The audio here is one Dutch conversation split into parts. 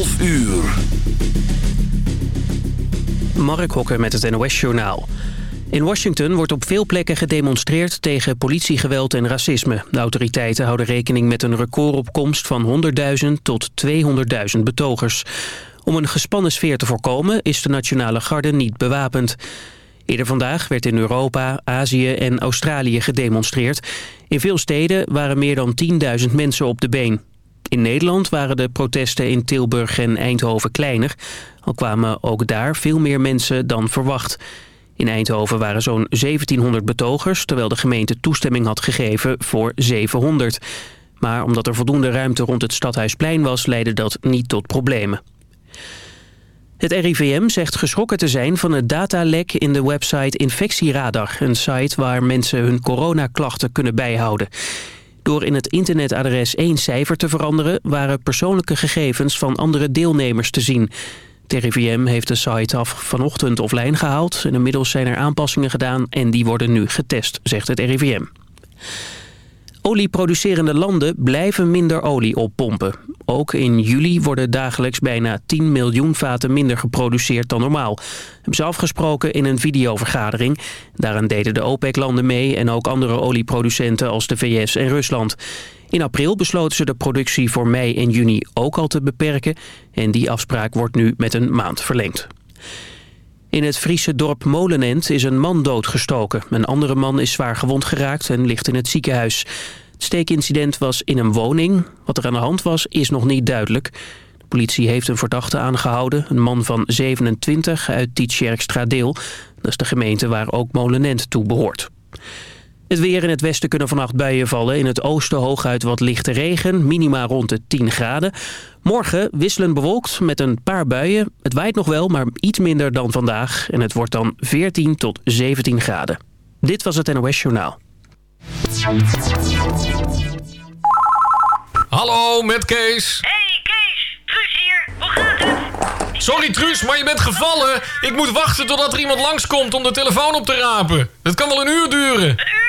12 uur. Mark Hokker met het NOS-journaal. In Washington wordt op veel plekken gedemonstreerd tegen politiegeweld en racisme. De autoriteiten houden rekening met een recordopkomst van 100.000 tot 200.000 betogers. Om een gespannen sfeer te voorkomen is de Nationale Garde niet bewapend. Eerder vandaag werd in Europa, Azië en Australië gedemonstreerd. In veel steden waren meer dan 10.000 mensen op de been. In Nederland waren de protesten in Tilburg en Eindhoven kleiner. Al kwamen ook daar veel meer mensen dan verwacht. In Eindhoven waren zo'n 1700 betogers... terwijl de gemeente toestemming had gegeven voor 700. Maar omdat er voldoende ruimte rond het Stadhuisplein was... leidde dat niet tot problemen. Het RIVM zegt geschrokken te zijn van het datalek in de website Infectieradar. Een site waar mensen hun coronaklachten kunnen bijhouden. Door in het internetadres één cijfer te veranderen... waren persoonlijke gegevens van andere deelnemers te zien. RIVM heeft de site af vanochtend offline gehaald... en inmiddels zijn er aanpassingen gedaan en die worden nu getest, zegt het RIVM. Olieproducerende landen blijven minder olie oppompen. Ook in juli worden dagelijks bijna 10 miljoen vaten minder geproduceerd dan normaal. Hebben ze afgesproken in een videovergadering. Daaraan deden de OPEC-landen mee en ook andere olieproducenten als de VS en Rusland. In april besloten ze de productie voor mei en juni ook al te beperken. En die afspraak wordt nu met een maand verlengd. In het Friese dorp Molenend is een man doodgestoken. Een andere man is zwaar gewond geraakt en ligt in het ziekenhuis. Het steekincident was in een woning. Wat er aan de hand was, is nog niet duidelijk. De politie heeft een verdachte aangehouden. Een man van 27 uit Tietjerkstradeel. Dat is de gemeente waar ook Molenend toe behoort. Het weer in het westen kunnen vannacht buien vallen. In het oosten hooguit wat lichte regen. Minima rond de 10 graden. Morgen wisselend bewolkt met een paar buien. Het waait nog wel, maar iets minder dan vandaag. En het wordt dan 14 tot 17 graden. Dit was het NOS Journaal. Hallo, met Kees. Hey Kees, Truus hier. Hoe gaat het? Sorry Truus, maar je bent gevallen. Ik moet wachten totdat er iemand langskomt om de telefoon op te rapen. Dat kan wel een uur duren. Een uur?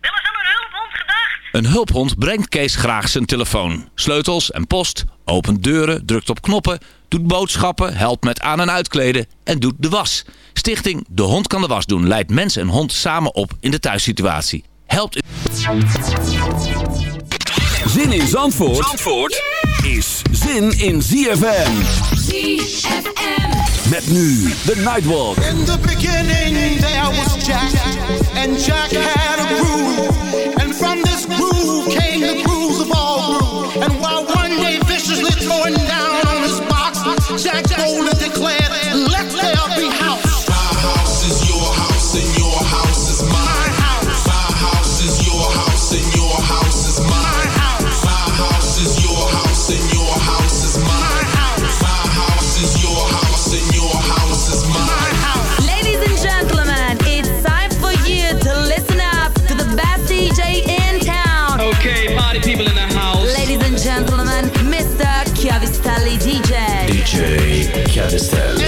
Wel eens aan een hulphond gedacht? Een hulphond brengt Kees graag zijn telefoon. Sleutels en post, opent deuren, drukt op knoppen, doet boodschappen, helpt met aan- en uitkleden en doet de was. Stichting De Hond kan de was doen leidt mens en hond samen op in de thuissituatie. Helpt u... Zin in Zandvoort, Zandvoort is zin in ZFM. ZFM. Met nu de Nightwalk. In the beginning there was Jack, and Jack had a groove. And from this groove came the grooves of all groove. And while one day viciously down on his box, Jack boldly declared, let there be Carousel.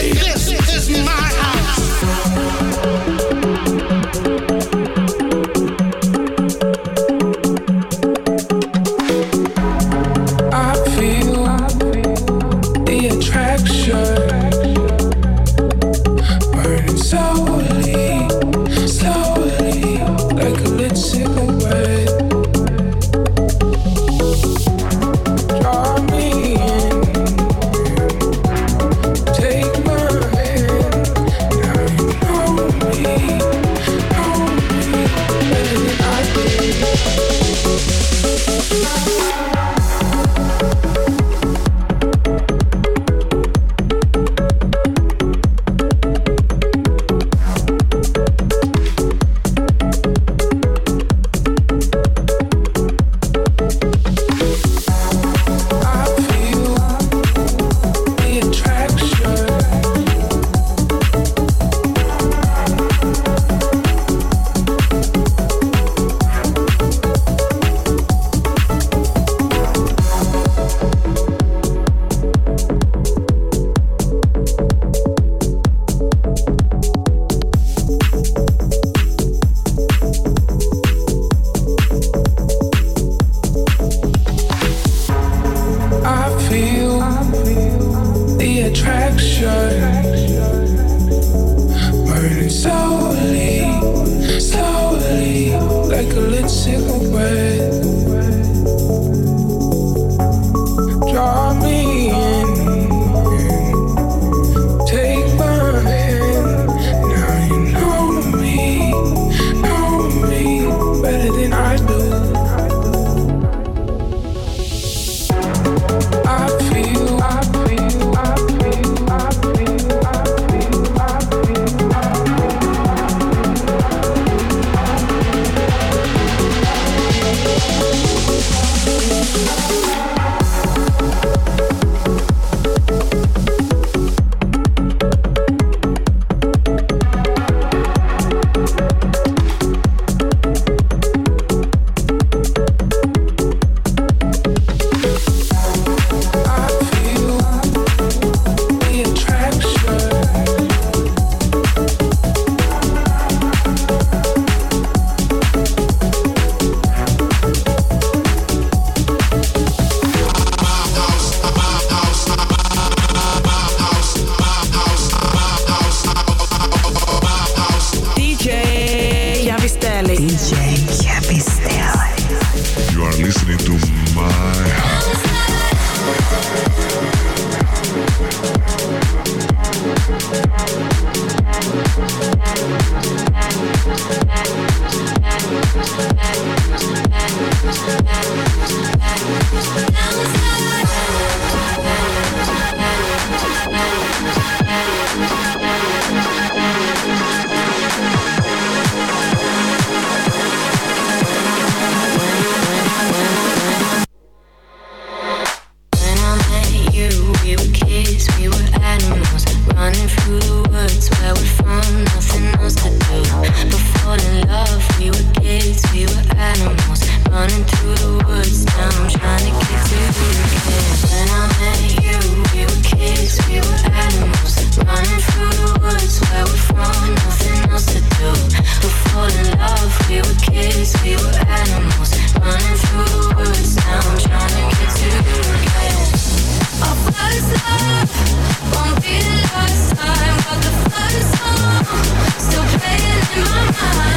Still playing in my mind.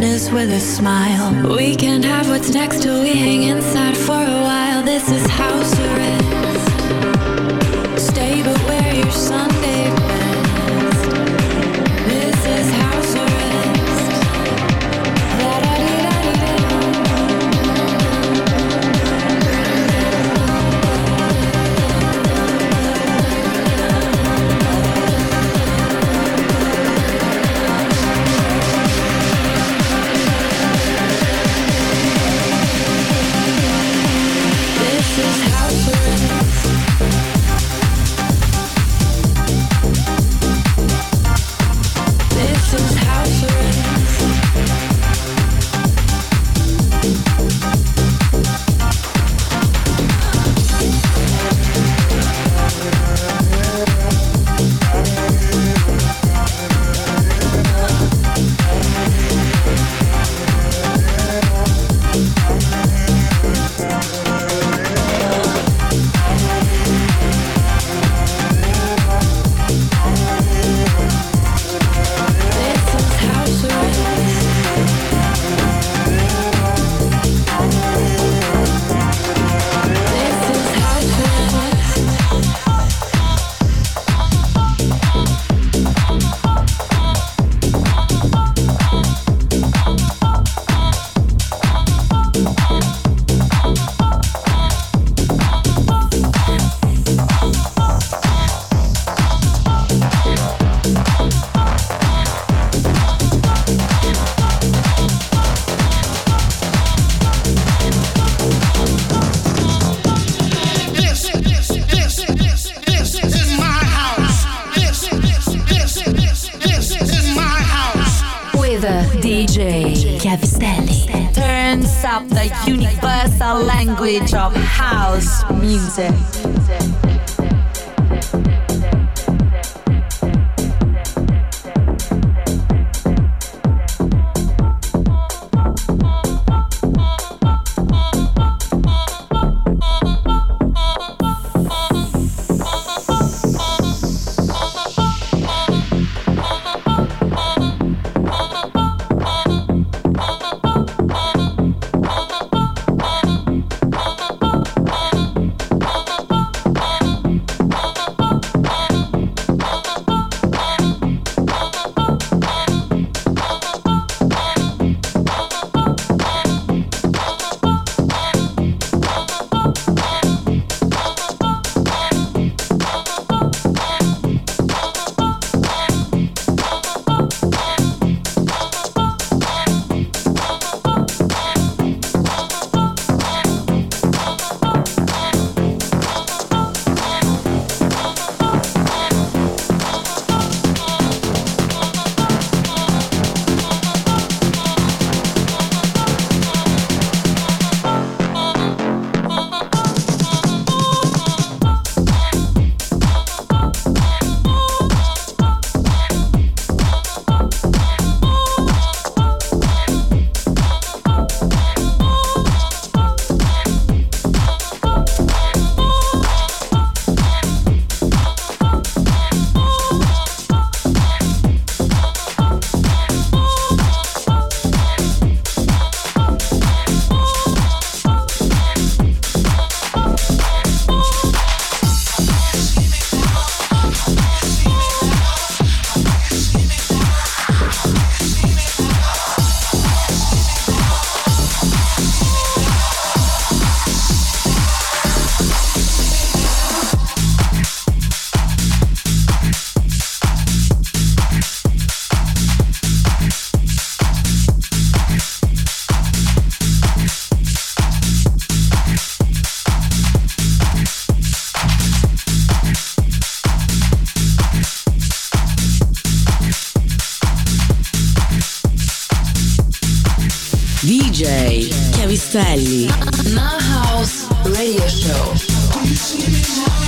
with a smile. We can have what's next. This is Of house music. Sally. На House Radio Show.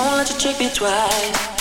Won't let you trick me twice.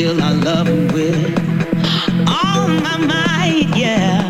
Still I love him with all my might, yeah.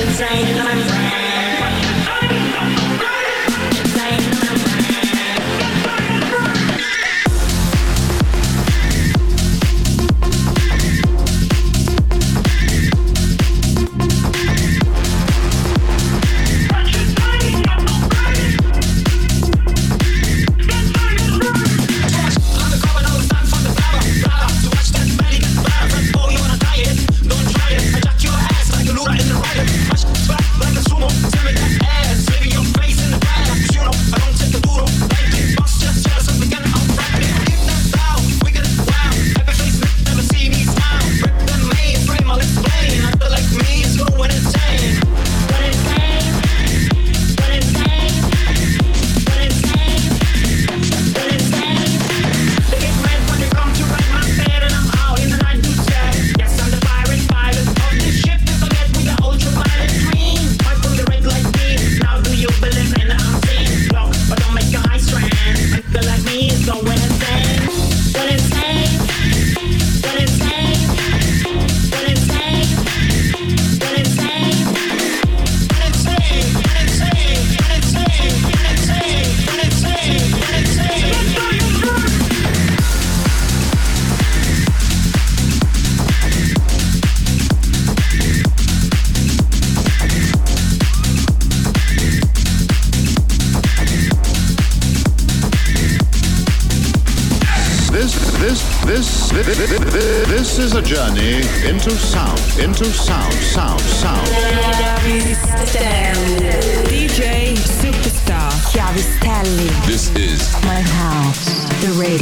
It's raining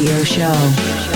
radio show.